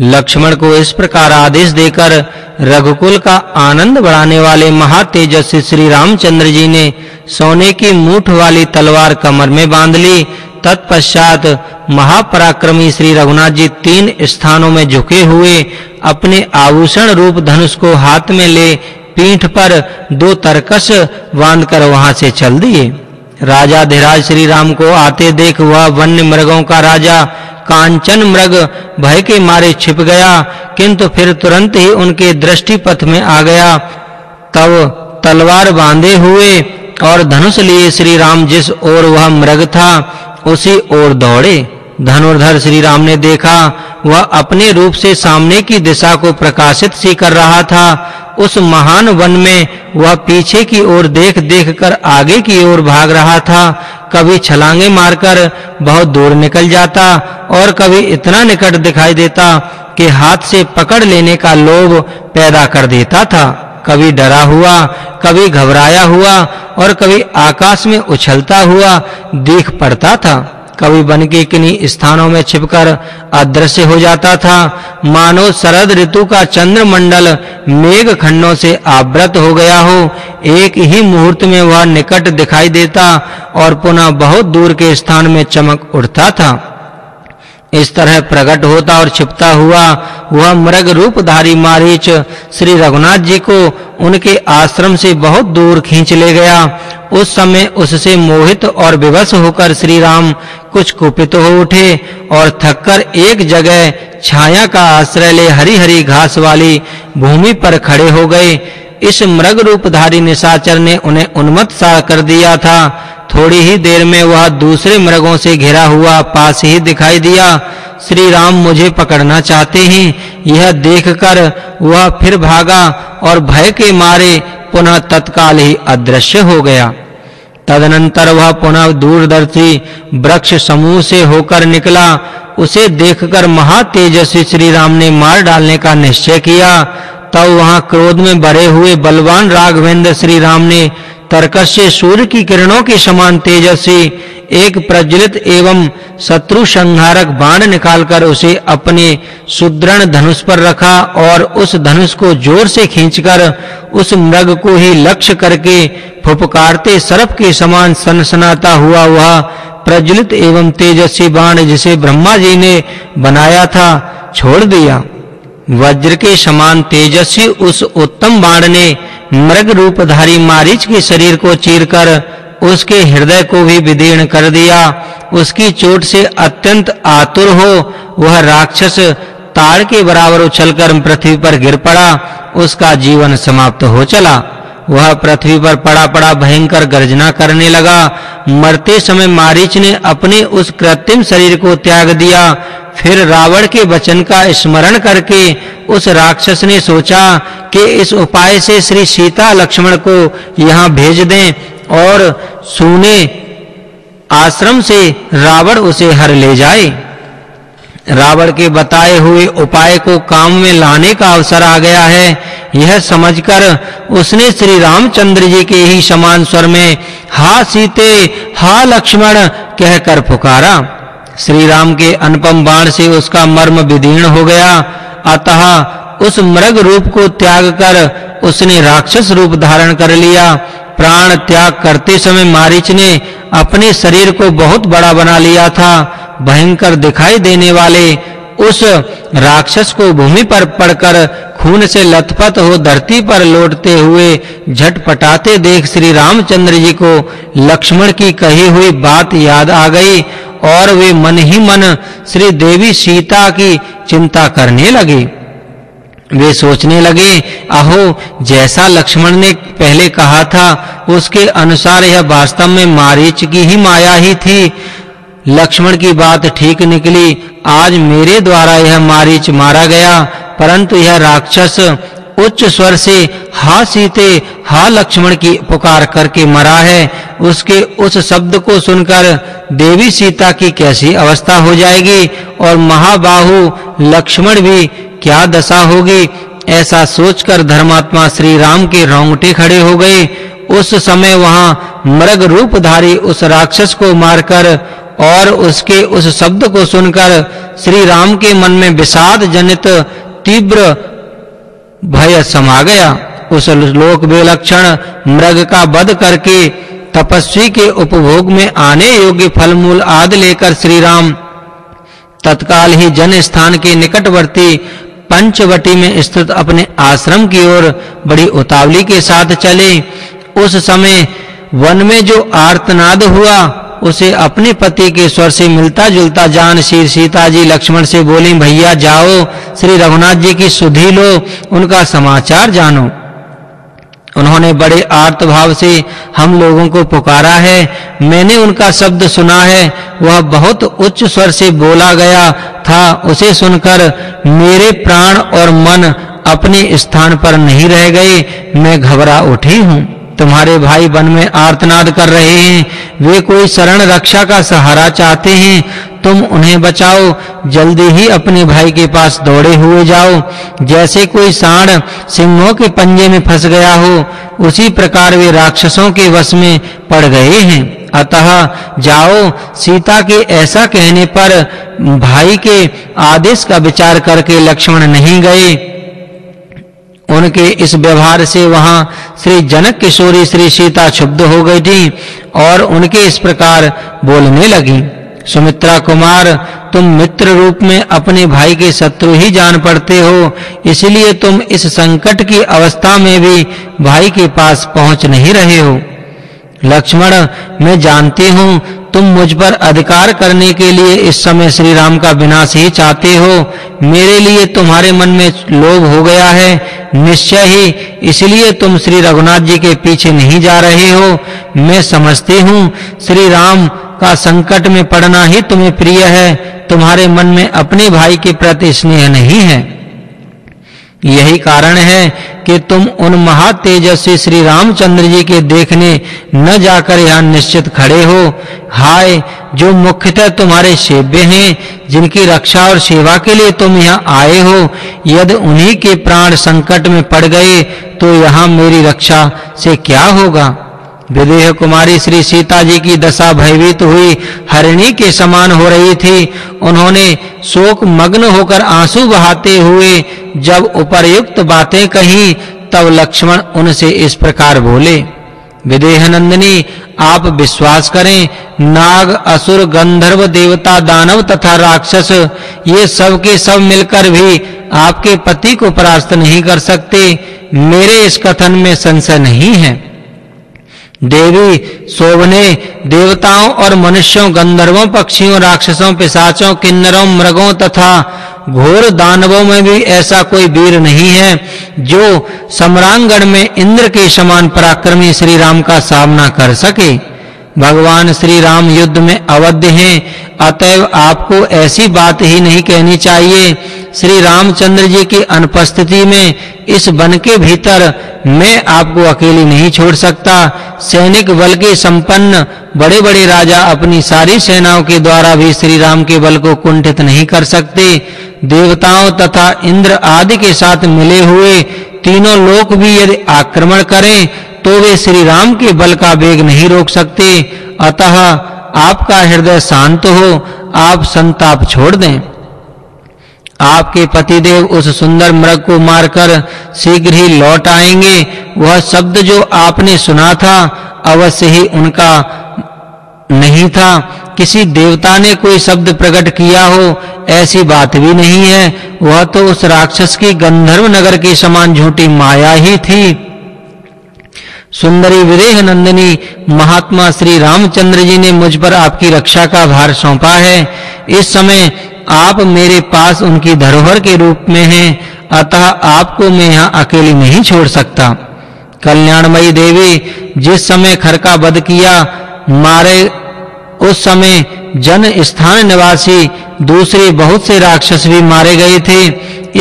लक्ष्मण को इस प्रकार आदेश देकर रघुकुल का आनंद बढ़ाने वाले महातेजस्वी श्री रामचंद्र जी ने सोने की मूठ वाली तलवार कमर में बाँध ली। तत्पश्चात महापराक्रमी श्री रघुनाथ जी तीन स्थानों में झुके हुए अपने आभूषण रूप धनुष को हाथ में ले पीठ पर दो तरकस बांधकर वहाँ से चल दिए। राजा धीराज श्री राम को आते देख वह वन्य मृगों का राजा कांचन मृग भय के मारे छिप गया, किंतु फिर तुरंत ही उनके दृष्टि पथ में आ गया। तब तलवार बांधे हुए और धनुष लिए श्री राम जिस ओर वह मृग था, उसी ओर दौड़े। धनुर्धर श्री राम ने देखा वह अपने रूप से सामने की दिशा को प्रकाशित सी कर रहा था। उस महान वन में वह पीछे की ओर देख देख कर आगे की ओर भाग रहा था। कभी छलांगे मारकर बहुत दूर निकल जाता और कभी इतना निकट दिखाई देता कि हाथ से पकड़ लेने का लोभ पैदा कर देता था। कभी डरा हुआ, कभी घबराया हुआ और कभी आकाश में उछलता हुआ दिख पड़ता था। कभी वन के किन्हीं स्थानों में छिपकर अदृश्य हो जाता था। मानो शरद ऋतु का चंद्रमंडल मेघ खंडों से आवृत हो गया हो। एक ही मुहूर्त में वह निकट दिखाई देता और पुनः बहुत दूर के स्थान में चमक उठता था। इस तरह प्रकट होता और छिपता हुआ वह मृग रूपधारी मारीच श्री रघुनाथ जी को उनके आश्रम से बहुत दूर खींच ले गया। उस समय उससे मोहित और विवश होकर श्री राम कुछ कुपित हो उठे और थककर एक जगह छाया का आश्रय ले हरी-हरी घास वाली भूमि पर खड़े हो गए। इस मृग रूपधारी निशाचर ने उन्हें उन्मत्त सा कर दिया था। थोड़ी ही देर में वह दूसरे मृगों से घिरा हुआ पास ही दिखाई दिया। श्री राम मुझे पकड़ना चाहते हैं। यह देखकर वह फिर भागा और भय के मारे पुनः तत्काल ही अदृश्य हो गया। तदनंतर वह पुनः दूरदर्शी वृक्ष समूह से होकर निकला। उसे देखकर महातेजस्वी श्री राम ने मार डालने का निश्चय किया। तब वहाँ क्रोध में भरे हुए बलवान राघवेंद्र श्री राम ने तरकस से सूर्य की किरणों के समान तेजस्वी एक प्रज्वलित एवं शत्रु संहारक बाण निकालकर उसे अपने सुदृढ़ धनुष पर रखा और उस धनुष को ज़ोर से खींचकर उस मृग को ही लक्ष्य करके फुफकारते सर्प के समान सनसनाता हुआ वह प्रज्वलित एवं तेजस्वी बाण जिसे ब्रह्मा जी ने बनाया था, छोड़ दिया। वज्र के समान तेजस्वी उस उत्तम बाण ने मृग रूपधारी मारीच के शरीर को चीरकर उसके हृदय को भी विदीर्ण कर दिया। उसकी चोट से अत्यंत आतुर हो, वह राक्षस ताड़ के बराबर उछलकर पृथ्वी पर गिर पड़ा। उसका जीवन समाप्त हो चला। वह पृथ्वी पर पड़ा पड़ा भयंकर गर्जना करने लगा। मरते समय मारीच ने अपने उस कृत्रिम शरीर को त्याग दिया। फिर रावण के वचन का स्मरण करके उस राक्षस ने सोचा कि इस उपाय से श्री सीता लक्ष्मण को यहाँ भेज दें और सुने आश्रम से रावण उसे हर ले जाए। रावण के बताए हुए उपाय को काम में लाने का अवसर आ गया है। यह समझकर उसने श्री रामचंद्र जी के ही समान स्वर में, हा सीते, हा लक्ष्मण कहकर पुकारा। श्री राम के अनुपम बाण से उसका मर्म विदीर्ण हो गया। अतः उस मृग रूप को त्याग कर उसने राक्षस रूप धारण कर लिया। प्राण त्याग करते समय मारीच ने अपने शरीर को बहुत बड़ा बना लिया था। भयंकर दिखाई देने वाले उस राक्षस को भूमि पर पड़कर खून से लथपथ हो धरती पर लौटते हुए झटपटाते देख श्री रामचंद्र जी को लक्ष्मण की कही हुई बात याद आ गई और वे मन ही मन श्री देवी सीता की चिंता करने लगे। वे सोचने लगे, अहो, जैसा लक्ष्मण ने पहले कहा था, उसके अनुसार यह वास्तव में मारीच की ही माया ही थी। लक्ष्मण की बात ठीक निकली। आज मेरे द्वारा यह मारीच मारा गया, परंतु यह राक्षस उच्च स्वर से, हा सीते, हा लक्ष्मण की पुकार करके मरा है। उसके उस शब्द को सुनकर देवी सीता की कैसी अवस्था हो जाएगी और महाबाहु लक्ष्मण भी क्या दशा होगी? ऐसा सोचकर धर्मात्मा श्री राम के रोंगटे खड़े हो गए। उस समय वहाँ मृग रूपधारी उस राक्षस को मारकर और उसके उस शब्द को सुनकर श्री राम के मन में विषाद जनित तीव्र भय समा गया। उस लोक विलक्षण मृग का वध करके तपस्वी के उपभोग में आने योग्य फल मूल आदि लेकर श्री राम तत्काल ही जन स्थान के निकटवर्ती पंचवटी में स्थित अपने आश्रम की ओर बड़ी उतावली के साथ चले। उस समय वन में जो आर्तनाद हुआ उसे अपने पति के स्वर से मिलता जुलता जान श्री सीता जी लक्ष्मण से बोली, भैया, जाओ, श्री रघुनाथ जी की सुधि लो, उनका समाचार जानो। उन्होंने बड़े आर्त भाव से हम लोगों को पुकारा है। मैंने उनका शब्द सुना है, वह बहुत उच्च स्वर से बोला गया था। उसे सुनकर मेरे प्राण और मन अपने स्थान पर नहीं रह गए, मैं घबरा उठी हूँ। तुम्हारे भाई वन में आर्तनाद कर रहे हैं। वे कोई शरण रक्षा का सहारा चाहते हैं। तुम उन्हें बचाओ। जल्दी ही अपने भाई के पास दौड़े हुए जाओ। जैसे कोई सांड सिंहों के पंजे में फंस गया हो, उसी प्रकार वे राक्षसों के वश में पड़ गए हैं। अतः जाओ। सीता के ऐसा कहने पर भाई के आदेश का विचार करके लक्ष्मण नहीं गए। उनके इस व्यवहार से वहाँ श्री जनक किशोरी, श्री सीता क्षुब्ध हो गई थी और उनके इस प्रकार बोलने लगी, सुमित्रा कुमार, तुम मित्र रूप में अपने भाई के शत्रु ही जान पड़ते हो, इसलिए तुम इस संकट की अवस्था में भी भाई के पास पहुँच नहीं रहे हो। लक्ष्मण, मैं जानती हूँ तुम मुझ पर अधिकार करने के लिए इस समय श्री राम का विनाश ही चाहते हो। मेरे लिए तुम्हारे मन में लोभ हो गया है। निश्चय ही इसलिए तुम श्री रघुनाथ जी के पीछे नहीं जा रहे हो। मैं समझती हूँ, श्री राम का संकट में पड़ना ही तुम्हें प्रिय है। तुम्हारे मन में अपने भाई के प्रति स्नेह नहीं है। यही कारण है कि तुम उन महातेजस्वी श्री रामचंद्र जी के देखने न जाकर यहाँ निश्चित खड़े हो। हाय, जो मुख्यतः तुम्हारे सेव्य हैं, जिनकी रक्षा और सेवा के लिए तुम यहाँ आए हो, यदि उन्हीं के प्राण संकट में पड़ गए तो यहाँ मेरी रक्षा से क्या होगा? विदेह कुमारी श्री सीता जी की दशा भयभीत हुई। हरिणी के समान हो रही थी। उन्होंने शोक मग्न होकर आँसू बहाते हुए जब उपर्युक्त बातें कही, तब लक्ष्मण उनसे इस प्रकार बोले, विदेह नंदिनी, आप विश्वास करें, नाग, असुर, गंधर्व, देवता, दानव तथा राक्षस, ये सब के सब मिलकर भी आपके पति को परास्त नहीं कर सकते। मेरे इस कथन में संशय नहीं है। देवी, शोभने, देवताओं और मनुष्यों, गंधर्वों, पक्षियों, राक्षसों, पिशाचों, किन्नरों, मृगों तथा घोर दानवों में भी ऐसा कोई वीर नहीं है, जो सम्रांगण में इंद्र के समान पराक्रमी श्री राम का सामना कर सके। भगवान श्री राम युद्ध में अवध्य हैं, अतएव आपको ऐसी बात ही नहीं कहनी चाहिए। श्री रामचंद्र जी की अनुपस्थिति में इस वन के भीतर मैं आपको अकेली नहीं छोड़ सकता। सैनिक बल के संपन्न बड़े-बड़े राजा अपनी सारी सेनाओं के द्वारा भी श्री राम के बल को कुंठित नहीं कर सकते। देवताओं तथा इंद्र आदि के साथ मिले हुए तीनों लोक भी यदि आक्रमण करें तो वे श्री राम के बल का वेग नहीं रोक सकते। अतः आपका हृदय शांत हो, आप संताप छोड़ दें। आपके पतिदेव उस सुंदर मृग को मारकर शीघ्र ही लौट आएँगे। वह शब्द जो आपने सुना था, अवश्य ही उनका नहीं था। किसी देवता ने कोई शब्द प्रकट किया हो, ऐसी बात भी नहीं है। वह तो उस राक्षस की गंधर्व नगर के समान झूठी माया ही थी। सुंदरी विदेह नंदिनी, महात्मा श्री रामचंद्र जी ने मुझ पर आपकी रक्षा का भार सौंपा है। इस समय आप मेरे पास उनकी धरोहर के रूप में हैं, अतः आपको मैं यहाँ अकेली नहीं छोड़ सकता। कल्याणमयी देवी, जिस समय खर का वध किया, मारे, उस समय जन स्थान निवासी, दूसरे बहुत से राक्षस भी मारे गए थे।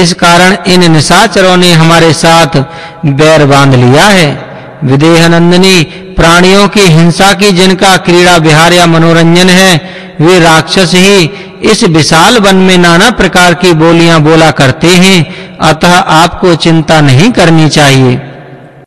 इस कारण इन निशाचरों ने हमारे साथ बैर बाँध लिया है। विदेह नंदिनी प्राणियों की हिंसा की जिनका क्रीड़ा विहार या मनोरंजन है वे राक्षस ही इस विशाल वन में नाना प्रकार की बोलियाँ बोला करते हैं, अतः आपको चिंता नहीं करनी चाहिए।